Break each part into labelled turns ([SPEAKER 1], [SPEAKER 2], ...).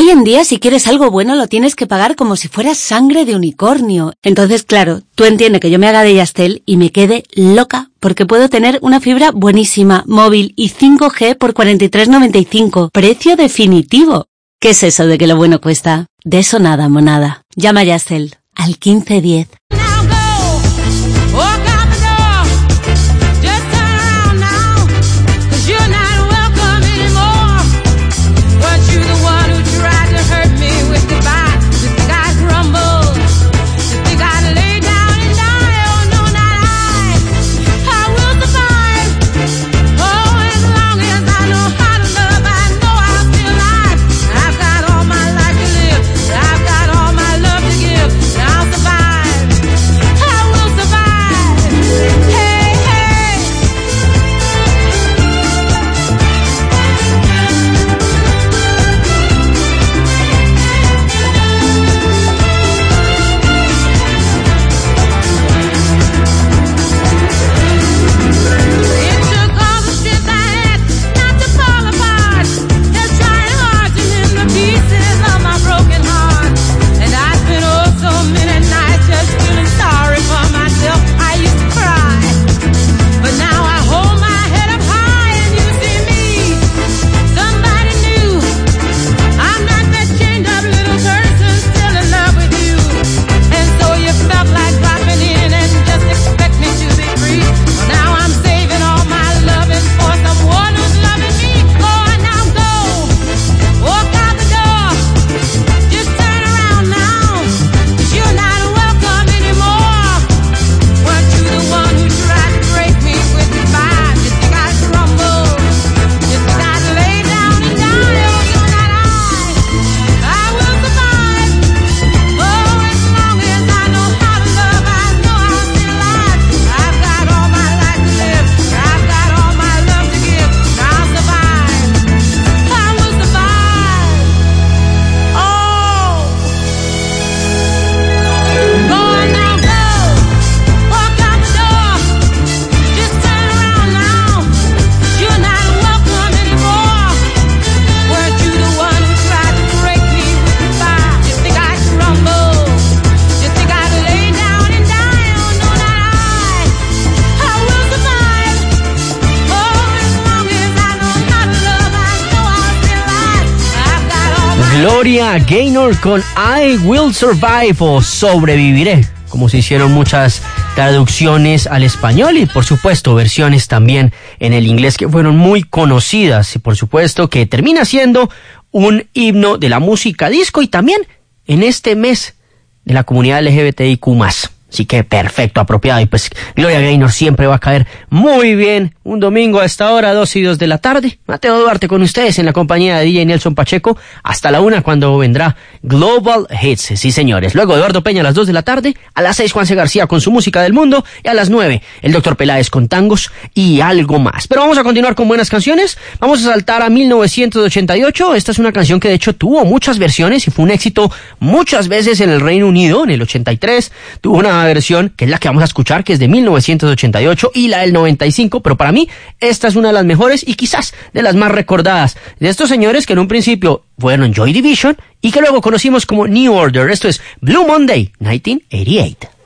[SPEAKER 1] Hoy en día, si quieres algo bueno, lo tienes que pagar como si fuera sangre de unicornio. Entonces, claro, tú entiendes que yo me haga de Yastel y me quede loca porque puedo tener una fibra buenísima, móvil y 5G por 43.95. Precio definitivo. ¿Qué es eso de que lo bueno cuesta? De eso nada, monada. Llama a Yastel al 1510.
[SPEAKER 2] Gloria Gaynor con I Will Survive o Sobreviviré, como se hicieron muchas traducciones al español y por supuesto versiones también en el inglés que fueron muy conocidas y por supuesto que termina siendo un himno de la música disco y también en este mes de la comunidad LGBTIQ+. Así que perfecto, apropiado. Y pues Gloria Gaynor siempre va a caer muy bien. Un domingo a esta hora, dos y dos de la tarde. Mateo Duarte con ustedes en la compañía de DJ Nelson Pacheco. Hasta la una cuando vendrá Global Hits. Sí, señores. Luego Eduardo Peña a las dos de la tarde. A las seis Juanse García con su música del mundo. Y a las nueve el doctor Peláez con tangos y algo más. Pero vamos a continuar con buenas canciones. Vamos a saltar a 1988. Esta es una canción que de hecho tuvo muchas versiones y fue un éxito muchas veces en el Reino Unido. En el 83 tuvo una versión, que es la que vamos a escuchar, que es de 1988 y la del 95, pero para mí esta es una de las mejores y quizás de las más recordadas de estos señores que en un principio fueron Joy Division y que luego conocimos como New Order. Esto es Blue Monday 1988.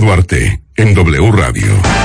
[SPEAKER 3] Duarte en W Radio.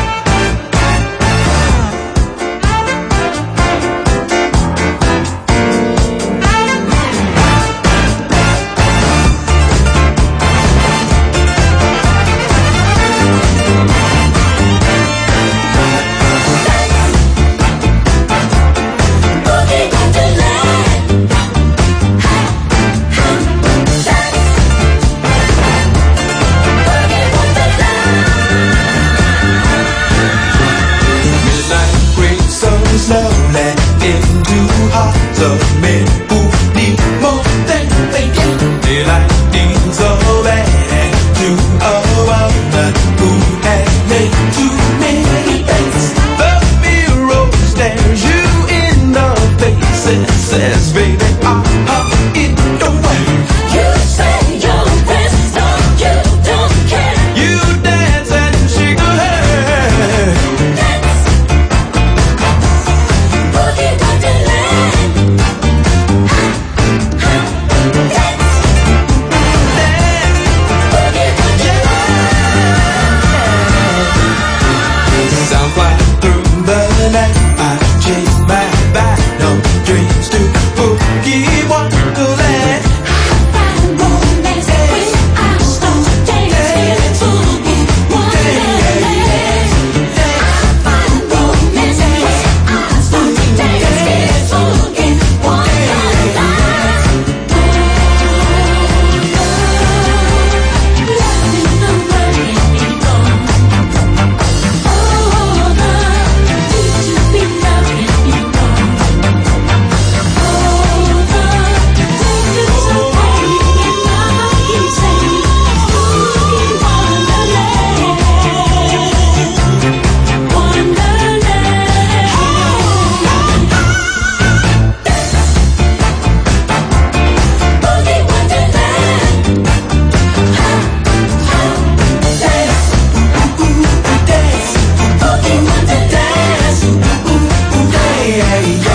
[SPEAKER 3] yeah, yeah.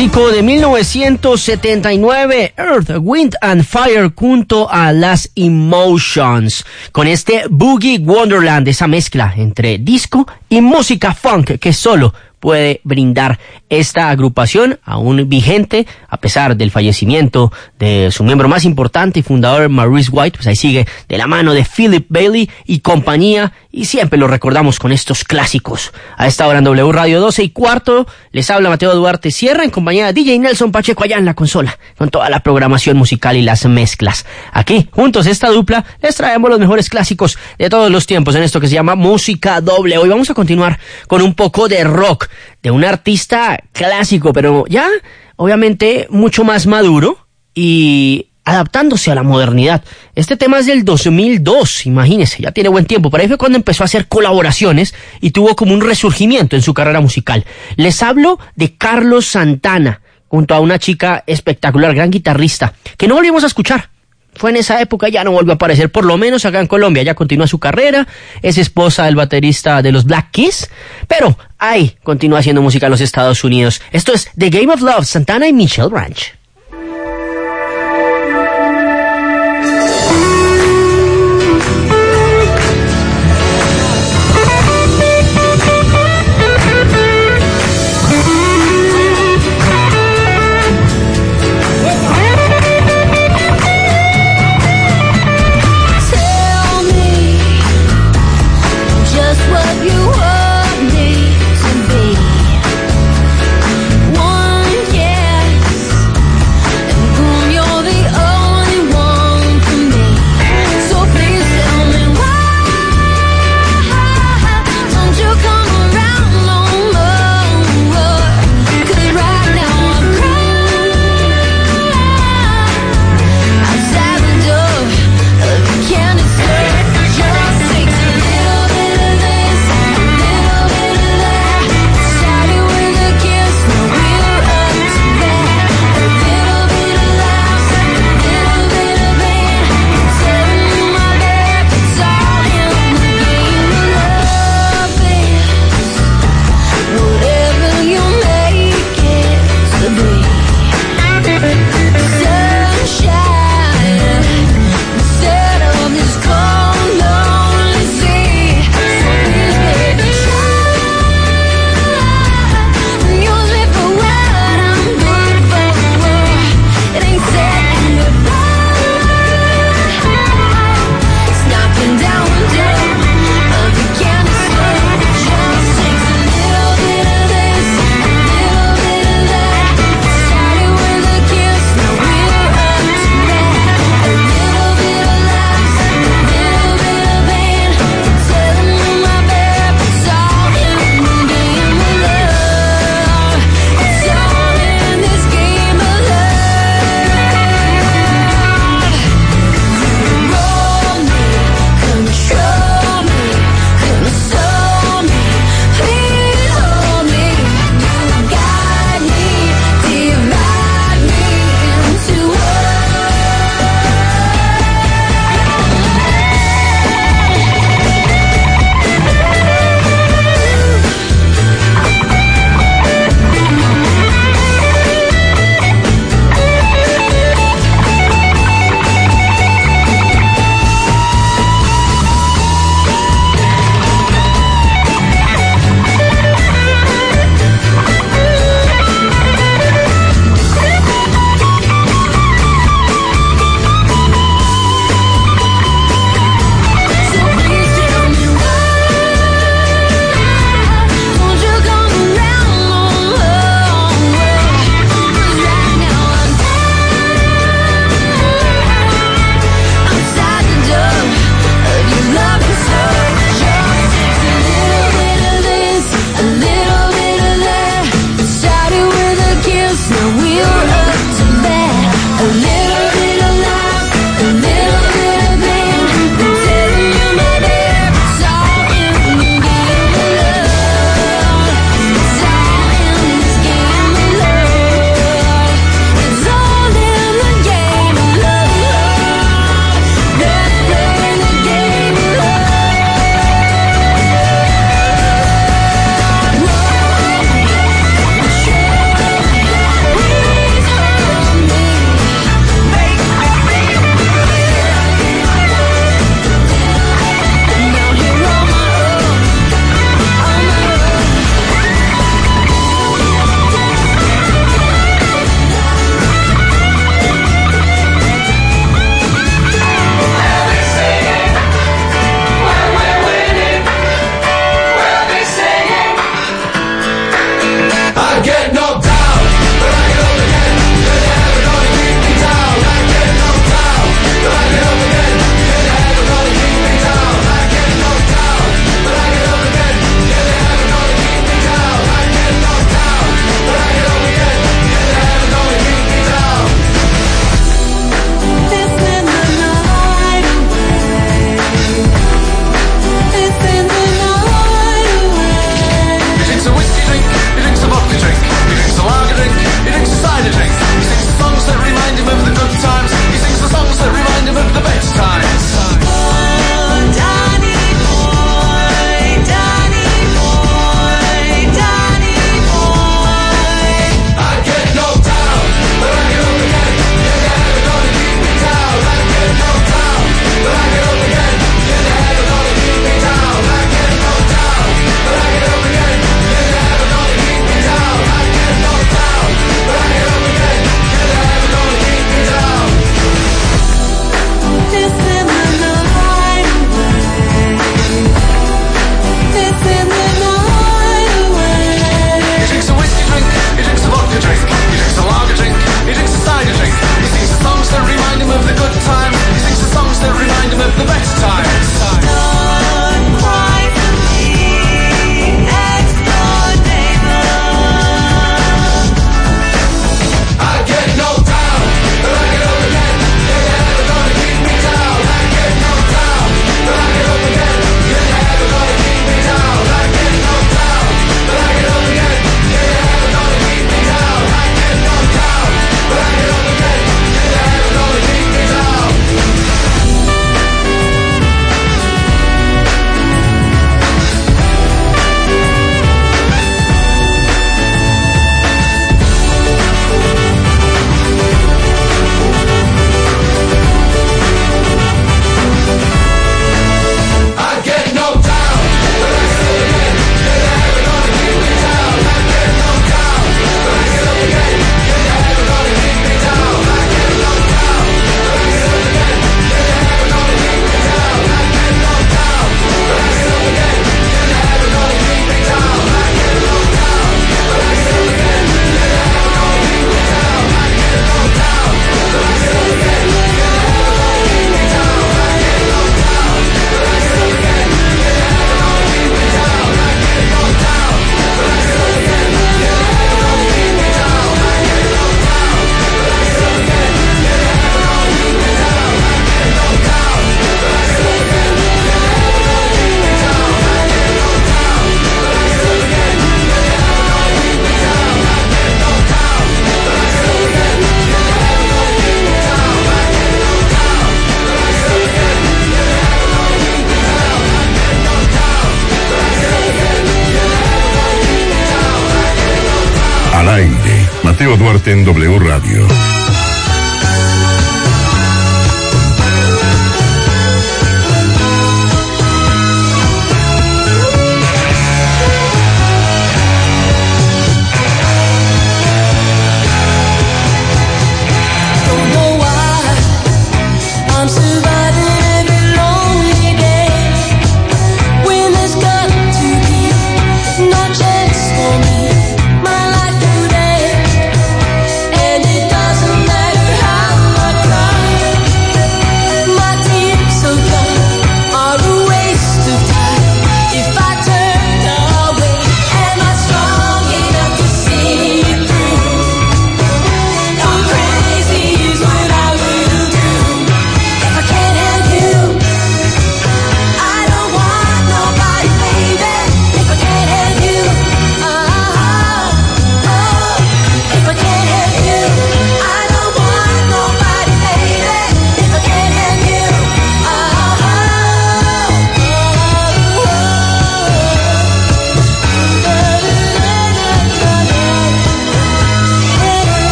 [SPEAKER 2] De 1979, Earth, Wind and Fire junto a las Emotions, con este Boogie Wonderland, esa mezcla entre disco y música funk que solo puede brindar esta agrupación, aún vigente, a pesar del fallecimiento de su miembro más importante y fundador, Maurice White, pues ahí sigue de la mano de Philip Bailey y compañía, y siempre lo recordamos con estos clásicos. A esta hora en W Radio 12 y cuarto, les habla Mateo Duarte Sierra en compañía de DJ Nelson Pacheco allá en la consola, con toda la programación musical y las mezclas. Aquí, juntos esta dupla, les traemos los mejores clásicos de todos los tiempos en esto que se llama Música Doble. Hoy vamos a continuar con un poco de rock, de un artista clásico, pero ya obviamente mucho más maduro y adaptándose a la modernidad. Este tema es del 2002, imagínese, ya tiene buen tiempo. Por ahí fue cuando empezó a hacer colaboraciones y tuvo como un resurgimiento en su carrera musical. Les hablo de Carlos Santana, junto a una chica espectacular, gran guitarrista, que no volvimos a escuchar. Fue en esa época, ya no volvió a aparecer, por lo menos acá en Colombia. Ya continúa su carrera, es esposa del baterista de los Black Keys, pero ahí continúa haciendo música en los Estados Unidos. Esto es The Game of Love, Santana y Michelle Ranch.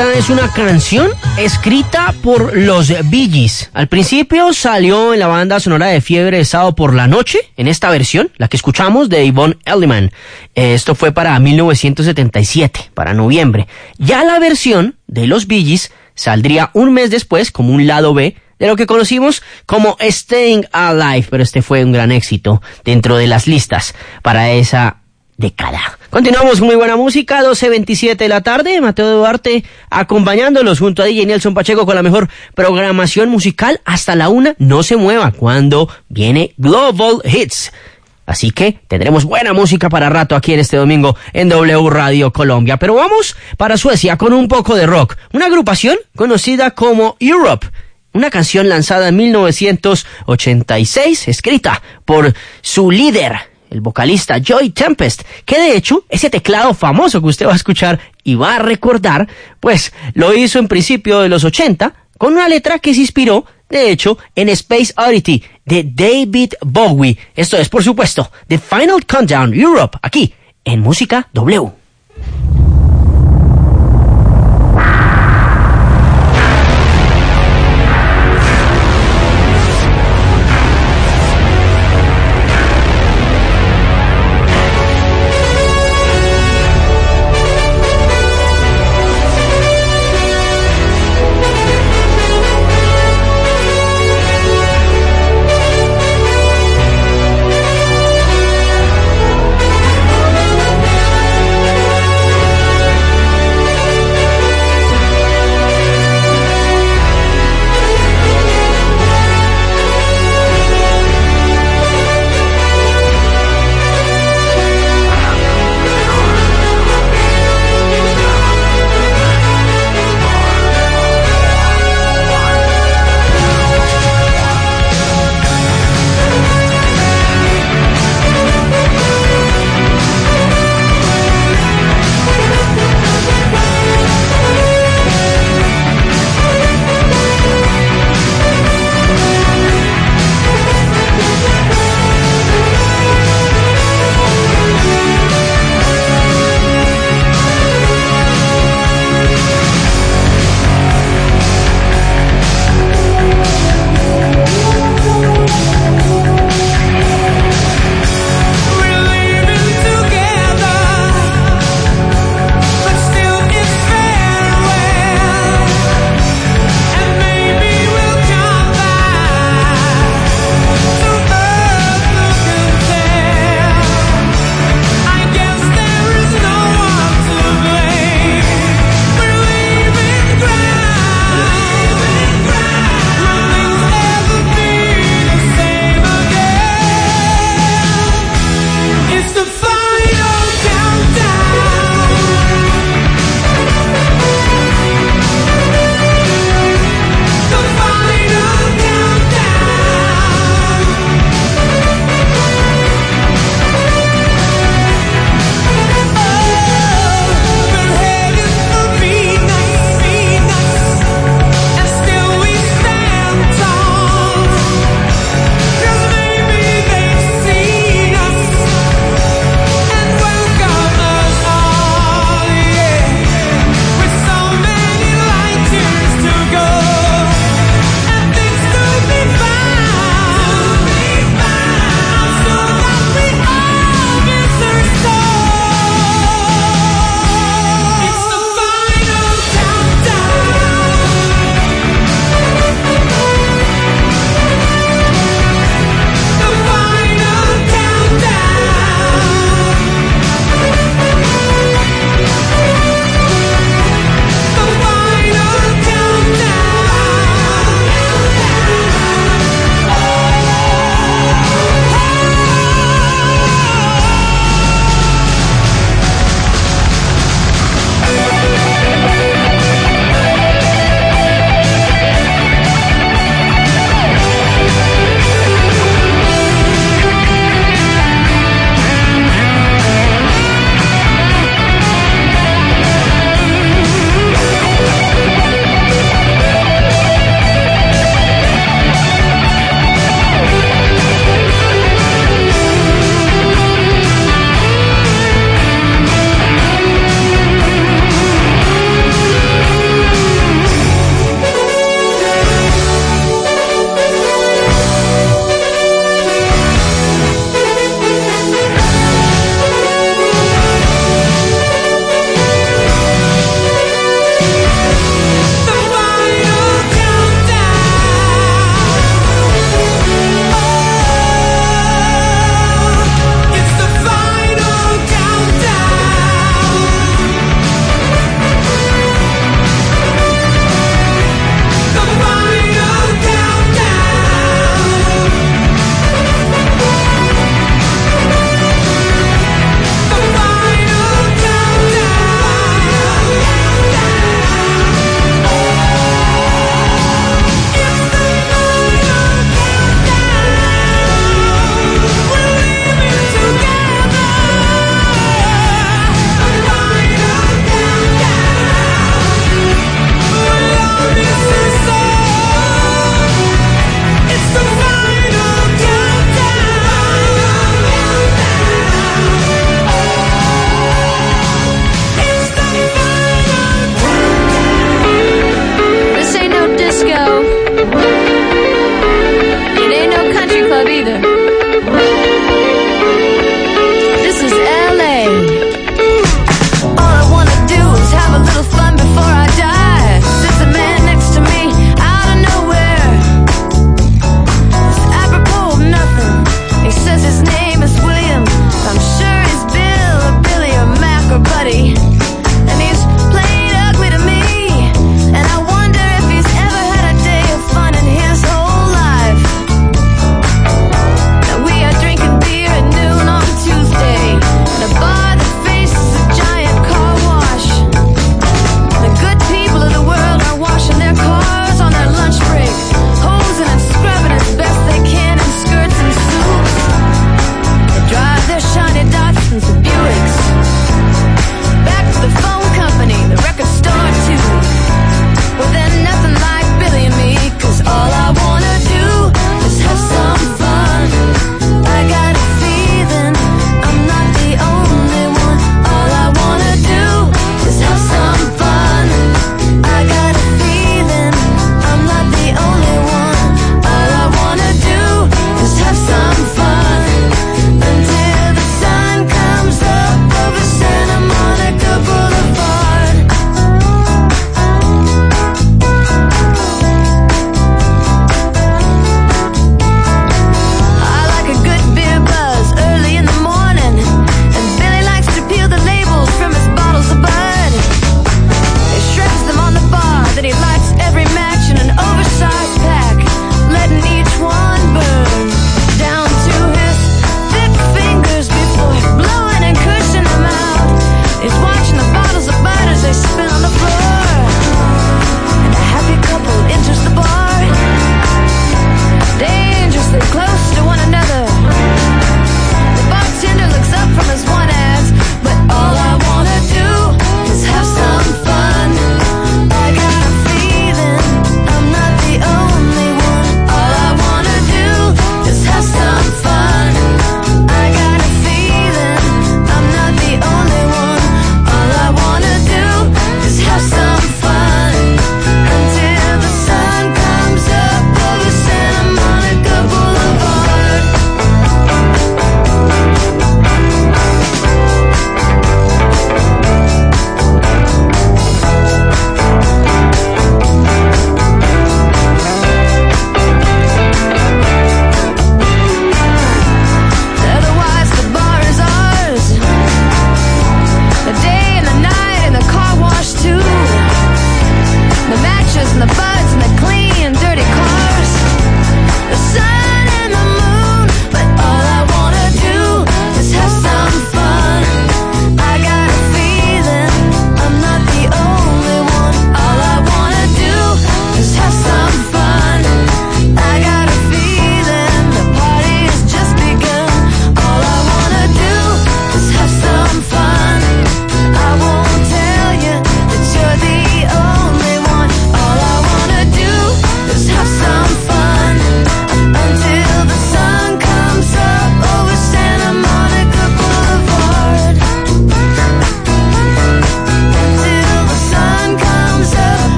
[SPEAKER 2] Es una canción escrita por los Gees. Al principio salió en la banda sonora de Fiebre de por la Noche, en esta versión, la que escuchamos de Yvonne Elliman. Esto fue para 1977, para noviembre. Ya la versión de los Gees saldría un mes después como un lado B de lo que conocimos como Staying Alive, pero este fue un gran éxito dentro de las listas para esa década. Continuamos, muy buena música, 12.27 de la tarde, Mateo Duarte acompañándolos junto a DJ Nelson Pacheco con la mejor programación musical hasta la una, no se mueva cuando viene Global Hits. Así que tendremos buena música para rato aquí en este domingo en W Radio Colombia. Pero vamos para Suecia con un poco de rock. Una agrupación conocida como Europe. Una canción lanzada en 1986, escrita por su líder, el vocalista Joy Tempest, que de hecho ese teclado famoso que usted va a escuchar y va a recordar, pues lo hizo en principio de los 80 con una letra que se inspiró, de hecho, en Space Oddity de David Bowie. Esto es, por supuesto, The Final Countdown Europe, aquí en Música W.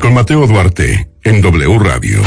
[SPEAKER 4] con Mateo Duarte en W Radio.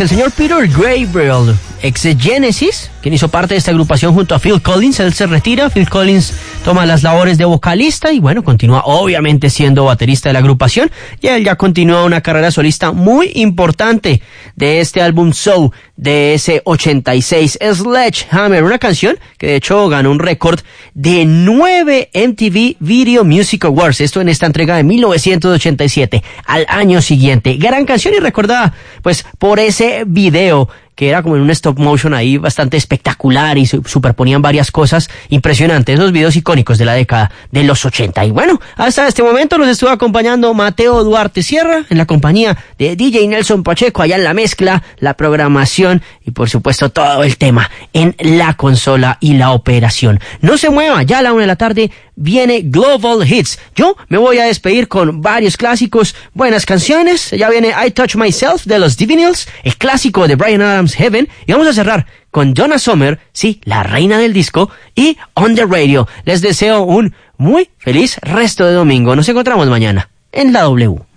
[SPEAKER 2] El señor Peter Gabriel, ex Genesis, quien hizo parte de esta agrupación junto a Phil Collins. Él se retira, Phil Collins toma las labores de vocalista y bueno, continúa obviamente siendo baterista de la agrupación y él ya continúa una carrera solista muy importante de este álbum Soul de ese 86 Sledgehammer, una canción que de hecho ganó un récord de 9 MTV Video Music Awards, esto en esta entrega de 1987 al año siguiente. Gran canción y recordada pues por ese video que era como en un stop motion ahí bastante espectacular y superponían varias cosas impresionantes, esos videos icónicos de la década de los 80. Y bueno, hasta este momento nos estuvo acompañando Mateo Duarte Sierra en la compañía de DJ Nelson Pacheco allá en la mezcla, la programación y por supuesto todo el tema en la consola y la operación. No se mueva, ya a la una de la tarde viene Global Hits. Yo me voy a despedir con varios clásicos, buenas canciones. Ya viene I Touch Myself de los Divinals, el clásico de Brian Adams Heaven. Y vamos a cerrar con Donna Summer, sí, la reina del disco, y On the Radio. Les deseo un muy feliz resto de domingo. Nos encontramos mañana en la W.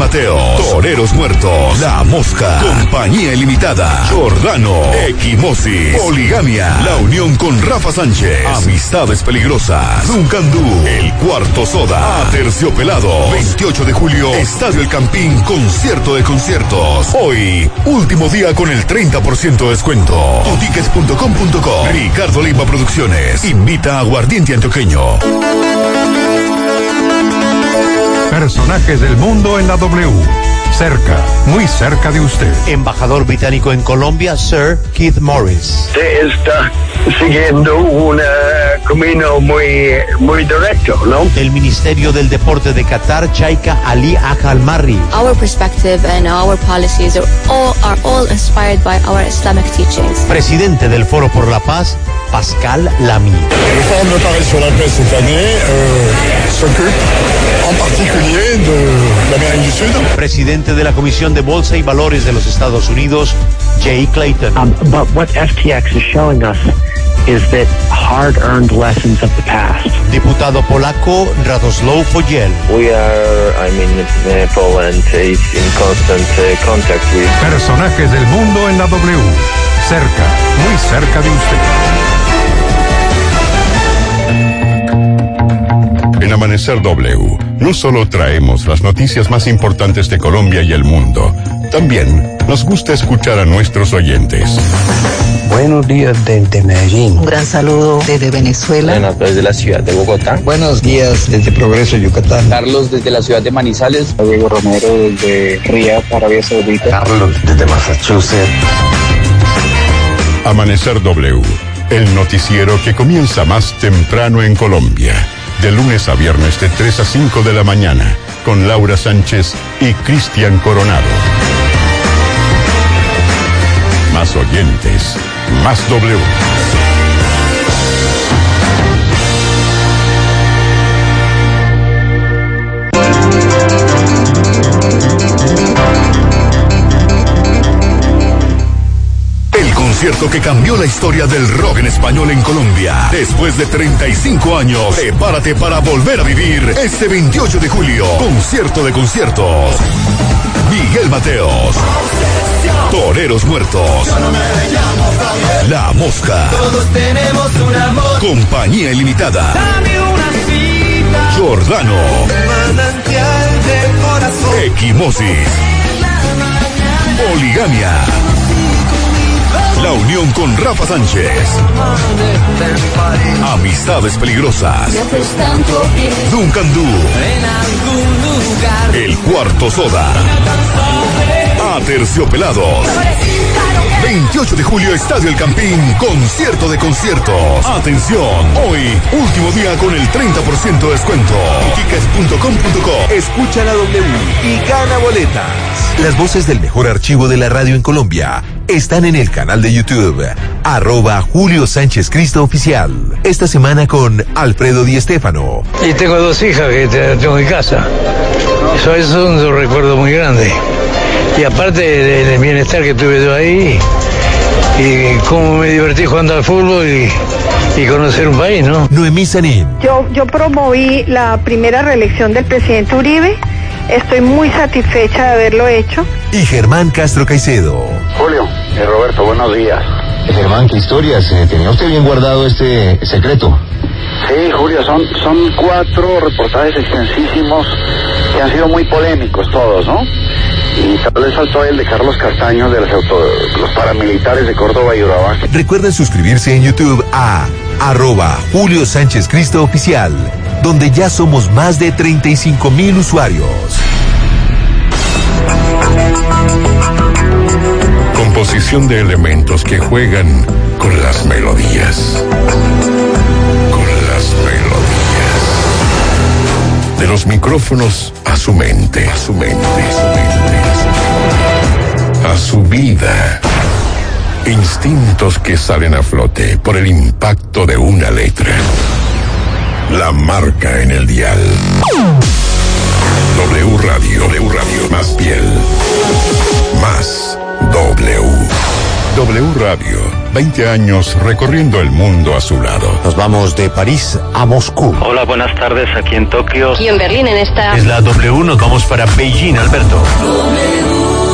[SPEAKER 5] Mateo, Toreros Muertos, La Mosca, Compañía Ilimitada, Jordano, Equimosis, Poligamia, La Unión con Rafa Sánchez, Amistades Peligrosas, Zuncandú, El Cuarto Soda, Aterciopelado, 28 de julio, Estadio El Campín, concierto de conciertos. Hoy, último día con el 30% de descuento. Totickets.com.co Ricardo Lima Producciones, invita a Guardiente Antioqueño.
[SPEAKER 6] Personajes del mundo en la W. Cerca, muy cerca de usted.
[SPEAKER 7] Embajador británico en Colombia, Sir Keith Morris.
[SPEAKER 8] Se está siguiendo una
[SPEAKER 7] camino muy, muy directo, ¿no?
[SPEAKER 8] El Ministerio del Deporte de Qatar, Chaika Ali Ajalmarri.
[SPEAKER 9] Our perspective and our policies are all, are all inspired by our Islamic teachings.
[SPEAKER 8] Presidente del Foro por la Paz, Pascal Lamy.
[SPEAKER 10] réforme me paraît sur la paix cette année euh, s'occupe en particulier de l'Amérique du Sud.
[SPEAKER 8] Presidente de la Comisión de Bolsa y Valores de los Estados Unidos, Jay Clayton.
[SPEAKER 11] Um, but what FTX is showing us is that hard-earned lessons of the past.
[SPEAKER 8] Diputado polaco Radoslaw Fogiel.
[SPEAKER 12] We are, I mean, uh, Poland is in constant uh, contact with.
[SPEAKER 6] Personajes del mundo en la W. Cerca, muy cerca de usted.
[SPEAKER 13] En Amanecer W, no solo traemos las noticias más importantes de Colombia y el mundo, también nos gusta escuchar a nuestros oyentes.
[SPEAKER 14] Buenos días desde Medellín.
[SPEAKER 15] Un gran saludo desde Venezuela.
[SPEAKER 16] Buenas desde la ciudad de Bogotá.
[SPEAKER 14] Buenos días desde Progreso, Yucatán.
[SPEAKER 16] Carlos desde la ciudad de Manizales.
[SPEAKER 17] Diego Romero desde Riyadh, Arabia Saudita.
[SPEAKER 14] Carlos desde Massachusetts.
[SPEAKER 13] Amanecer W, el noticiero que comienza más temprano en Colombia. De lunes a viernes de 3 a 5 de la mañana, con Laura Sánchez y Cristian Coronado. Más oyentes, más W.
[SPEAKER 5] El concierto que cambió la historia del rock en español en Colombia. Después de 35 años, prepárate para volver a vivir este 28 de julio. Concierto de conciertos. Miguel Mateos. Toreros Muertos. La Mosca.
[SPEAKER 18] Todos tenemos un amor.
[SPEAKER 5] Compañía Ilimitada.
[SPEAKER 18] Dame una cita.
[SPEAKER 5] Jordano.
[SPEAKER 18] Manantial de corazón.
[SPEAKER 5] Equimosis. Poligamia. La unión con Rafa Sánchez. Amistades peligrosas. Duncan Du.
[SPEAKER 18] En algún lugar.
[SPEAKER 5] El cuarto soda. Aterciopelados. 28 de julio, Estadio El Campín, concierto de conciertos. Atención, hoy, último día con el 30% de descuento. Tickets.com.co.
[SPEAKER 19] Escucha la W y gana boletas. Las voces del mejor archivo de la radio en Colombia están en el canal de YouTube, arroba Julio Sánchez Cristo Oficial. Esta semana con Alfredo Di Stéfano.
[SPEAKER 20] Y tengo dos hijas que tengo en casa. Eso es un recuerdo muy grande. Y aparte del bienestar que tuve yo ahí, y cómo me divertí jugando al fútbol y, y conocer un país, ¿no?
[SPEAKER 19] Noemí Sanín.
[SPEAKER 21] Yo, yo promoví la primera reelección del presidente Uribe. Estoy muy satisfecha de haberlo hecho.
[SPEAKER 19] Y Germán Castro Caicedo.
[SPEAKER 22] Julio, eh, Roberto, buenos días.
[SPEAKER 19] Germán, ¿qué historias? Eh, ¿Tenía usted bien guardado este secreto?
[SPEAKER 22] Sí, Julio, son, son cuatro reportajes extensísimos que han sido muy polémicos todos, ¿no? Y tal vez faltó el de Carlos Castaño de los, auto, los paramilitares de Córdoba y Urabá.
[SPEAKER 19] Recuerden suscribirse en YouTube a arroba Julio Sánchez Cristo Oficial, donde ya somos más de 35 mil usuarios.
[SPEAKER 13] Composición de elementos que juegan con las melodías. Con las melodías. De los micrófonos a su mente, a su mente, a su mente, a su vida. Instintos que salen a flote por el impacto de una letra. La marca en el dial. W Radio, W Radio, más piel. Más W. W Radio, 20 años recorriendo el mundo a su lado.
[SPEAKER 19] Nos vamos de París a Moscú.
[SPEAKER 23] Hola, buenas tardes, aquí en Tokio.
[SPEAKER 9] Y en Berlín en esta...
[SPEAKER 19] Es la W, nos vamos para Beijing, Alberto.
[SPEAKER 18] W.